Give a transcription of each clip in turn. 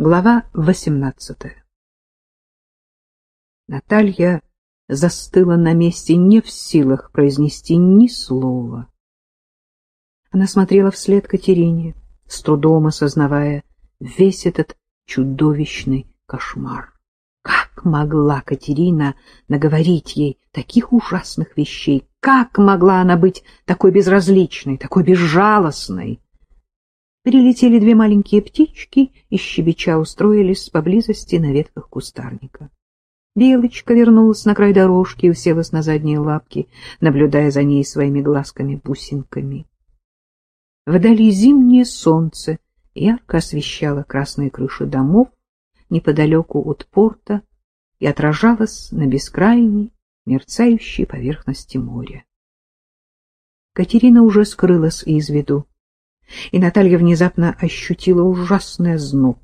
Глава восемнадцатая Наталья застыла на месте, не в силах произнести ни слова. Она смотрела вслед Катерине, с трудом осознавая весь этот чудовищный кошмар. Как могла Катерина наговорить ей таких ужасных вещей? Как могла она быть такой безразличной, такой безжалостной? Прилетели две маленькие птички и щебеча устроились поблизости на ветках кустарника. Белочка вернулась на край дорожки и уселась на задние лапки, наблюдая за ней своими глазками-бусинками. Вдали зимнее солнце ярко освещало красные крыши домов неподалеку от порта и отражалось на бескрайней, мерцающей поверхности моря. Катерина уже скрылась из виду и Наталья внезапно ощутила ужасный озноб.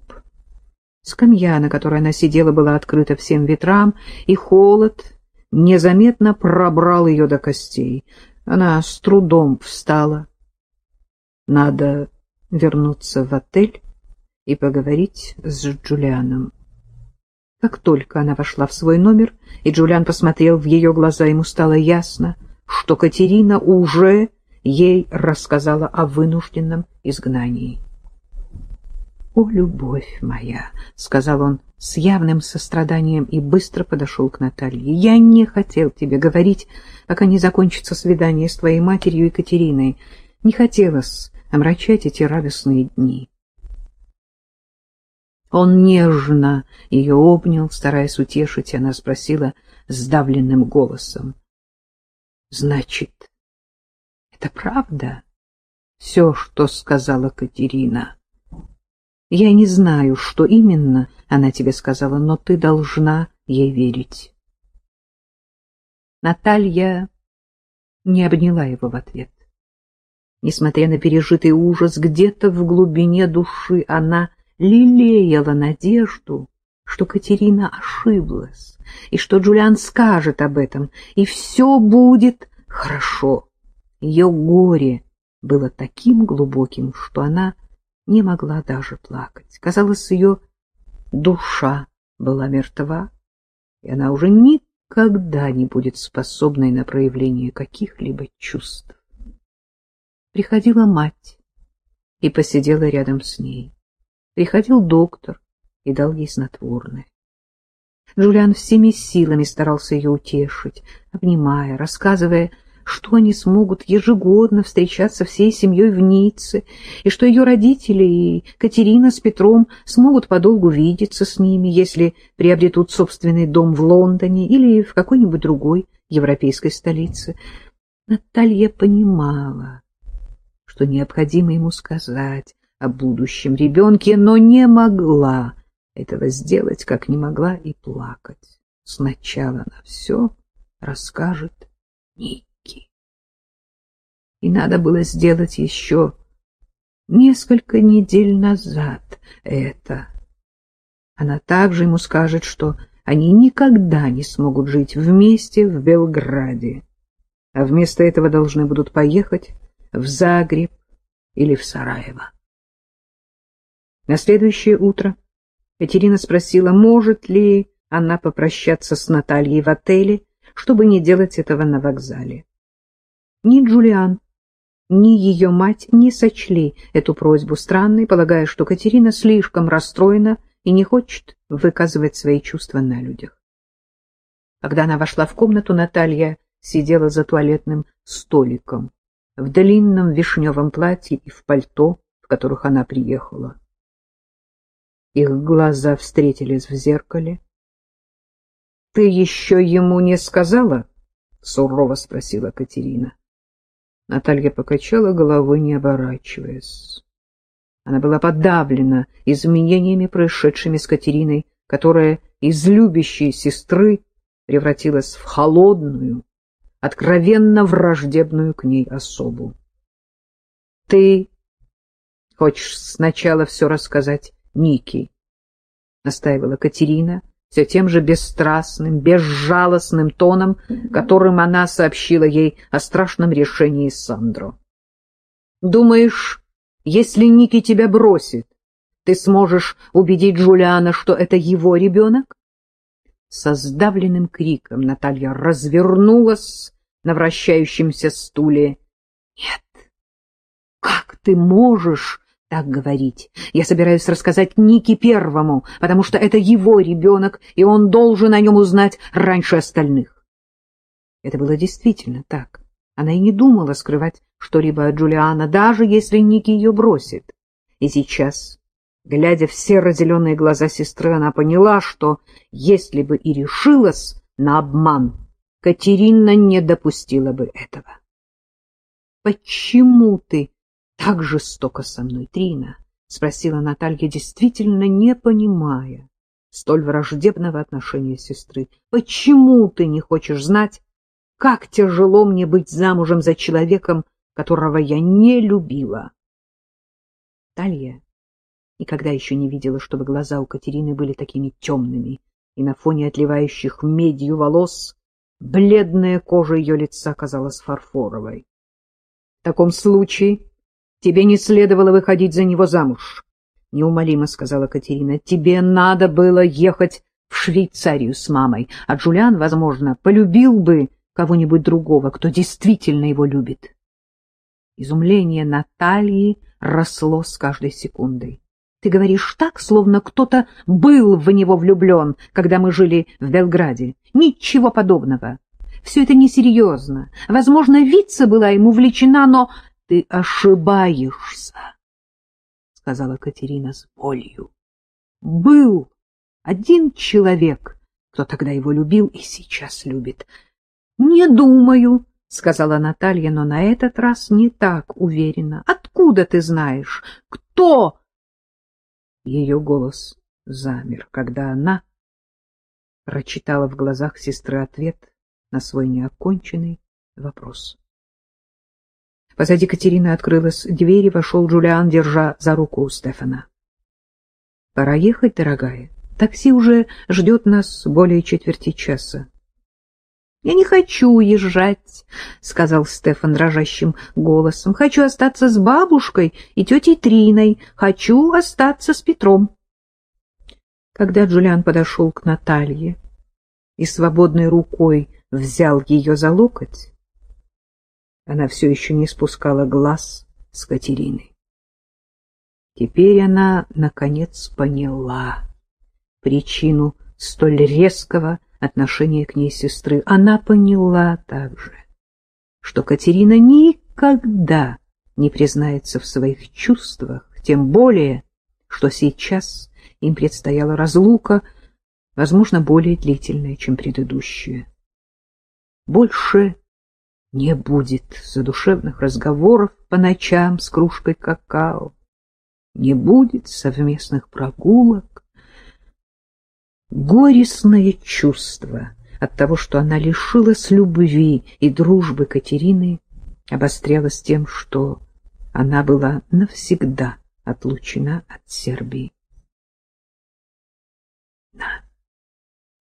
Скамья, на которой она сидела, была открыта всем ветрам, и холод незаметно пробрал ее до костей. Она с трудом встала. Надо вернуться в отель и поговорить с Джулианом. Как только она вошла в свой номер, и Джулиан посмотрел в ее глаза, ему стало ясно, что Катерина уже ей рассказала о вынужденном изгнании. «О, любовь моя!» — сказал он с явным состраданием и быстро подошел к Наталье. «Я не хотел тебе говорить, пока не закончится свидание с твоей матерью Екатериной. Не хотелось омрачать эти радостные дни». Он нежно ее обнял, стараясь утешить, она спросила сдавленным голосом. — Значит, это правда? Все, что сказала Катерина. Я не знаю, что именно она тебе сказала, но ты должна ей верить. Наталья не обняла его в ответ. Несмотря на пережитый ужас, где-то в глубине души она лелеяла надежду, что Катерина ошиблась, и что Джулиан скажет об этом, и все будет хорошо. Ее горе было таким глубоким, что она не могла даже плакать. Казалось, ее душа была мертва, и она уже никогда не будет способной на проявление каких-либо чувств. Приходила мать и посидела рядом с ней. Приходил доктор и дал ей снотворное. Джулиан всеми силами старался ее утешить, обнимая, рассказывая что они смогут ежегодно встречаться всей семьей в Ницце, и что ее родители и Катерина с Петром смогут подолгу видеться с ними, если приобретут собственный дом в Лондоне или в какой-нибудь другой европейской столице. Наталья понимала, что необходимо ему сказать о будущем ребенке, но не могла этого сделать, как не могла и плакать. Сначала она все расскажет Ник и надо было сделать еще несколько недель назад это. Она также ему скажет, что они никогда не смогут жить вместе в Белграде, а вместо этого должны будут поехать в Загреб или в Сараево. На следующее утро Катерина спросила, может ли она попрощаться с Натальей в отеле, чтобы не делать этого на вокзале. Ни Джулиан, ни ее мать не сочли эту просьбу странной, полагая, что Катерина слишком расстроена и не хочет выказывать свои чувства на людях. Когда она вошла в комнату, Наталья сидела за туалетным столиком в длинном вишневом платье и в пальто, в которых она приехала. Их глаза встретились в зеркале. — Ты еще ему не сказала? — сурово спросила Катерина. Наталья покачала головой, не оборачиваясь. Она была подавлена изменениями, происшедшими с Катериной, которая из любящей сестры превратилась в холодную, откровенно враждебную к ней особу. — Ты хочешь сначала все рассказать Нике? — настаивала Катерина, — все тем же бесстрастным, безжалостным тоном, которым она сообщила ей о страшном решении Сандро. «Думаешь, если Ники тебя бросит, ты сможешь убедить Джулиана, что это его ребенок? Со сдавленным криком Наталья развернулась на вращающемся стуле. — Нет, как ты можешь так говорить? Я собираюсь рассказать Нике первому, потому что это его ребенок, и он должен о нем узнать раньше остальных. Это было действительно так. Она и не думала скрывать что-либо от Джулиана, даже если Ники ее бросит. И сейчас, глядя в серо-зеленые глаза сестры, она поняла, что если бы и решилась на обман, Катерина не допустила бы этого. — Почему ты так жестоко со мной, Трина? — спросила Наталья, действительно не понимая столь враждебного отношения сестры. — Почему ты не хочешь знать, как тяжело мне быть замужем за человеком, которого я не любила? Талья никогда еще не видела, чтобы глаза у Катерины были такими темными, и на фоне отливающих медью волос бледная кожа ее лица казалась фарфоровой. — В таком случае тебе не следовало выходить за него замуж, — неумолимо сказала Катерина. — Тебе надо было ехать в Швейцарию с мамой, а Джулиан, возможно, полюбил бы кого-нибудь другого, кто действительно его любит. Изумление Натальи росло с каждой секундой. Ты говоришь так, словно кто-то был в него влюблен, когда мы жили в Белграде. Ничего подобного. Все это несерьезно. Возможно, Вица была ему влечена, но ты ошибаешься, — сказала Катерина с болью. Был один человек, кто тогда его любил и сейчас любит. — Не думаю, — сказала Наталья, но на этот раз не так уверенно. — Откуда ты знаешь? Кто? Ее голос замер, когда она прочитала в глазах сестры ответ на свой неоконченный вопрос. Позади Катерины открылась дверь, и вошел Джулиан, держа за руку у Стефана. — Пора ехать, дорогая. Такси уже ждет нас более четверти часа. — Я не хочу уезжать, — сказал Стефан дрожащим голосом. — Хочу остаться с бабушкой и тетей Триной. Хочу остаться с Петром. Когда Джулиан подошел к Наталье и свободной рукой взял ее за локоть, она все еще не спускала глаз с Катерины. Теперь она, наконец, поняла причину столь резкого отношение к ней сестры, она поняла также, что Катерина никогда не признается в своих чувствах, тем более, что сейчас им предстояла разлука, возможно, более длительная, чем предыдущая. Больше не будет задушевных разговоров по ночам с кружкой какао, не будет совместных прогулок, горестное чувство от того, что она лишилась любви и дружбы Катерины, обострялось тем, что она была навсегда отлучена от Сербии. «На!» —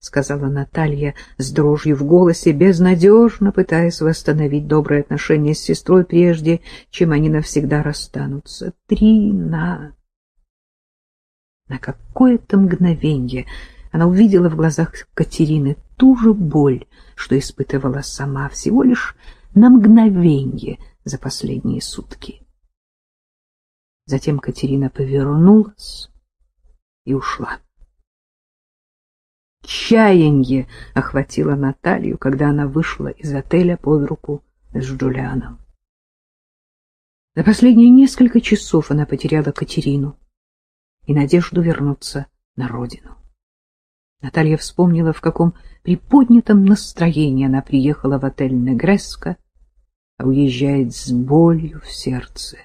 сказала Наталья с дрожью в голосе, безнадежно пытаясь восстановить добрые отношения с сестрой прежде, чем они навсегда расстанутся. «Трина!» На какое-то мгновенье она увидела в глазах Катерины ту же боль, что испытывала сама всего лишь на мгновенье за последние сутки. Затем Катерина повернулась и ушла. Чаянье охватило Наталью, когда она вышла из отеля под руку с Джулианом. За последние несколько часов она потеряла Катерину и надежду вернуться на родину. Наталья вспомнила, в каком приподнятом настроении она приехала в отель Негреско, а уезжает с болью в сердце.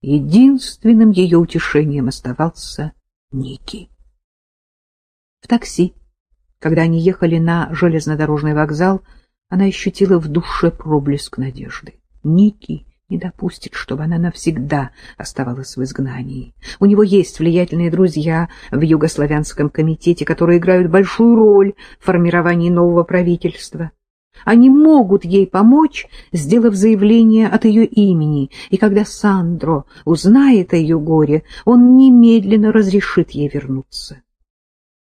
Единственным ее утешением оставался Ники. В такси, когда они ехали на железнодорожный вокзал, она ощутила в душе проблеск надежды. Ники не допустит, чтобы она навсегда оставалась в изгнании. У него есть влиятельные друзья в Югославянском комитете, которые играют большую роль в формировании нового правительства. Они могут ей помочь, сделав заявление от ее имени, и когда Сандро узнает о ее горе, он немедленно разрешит ей вернуться.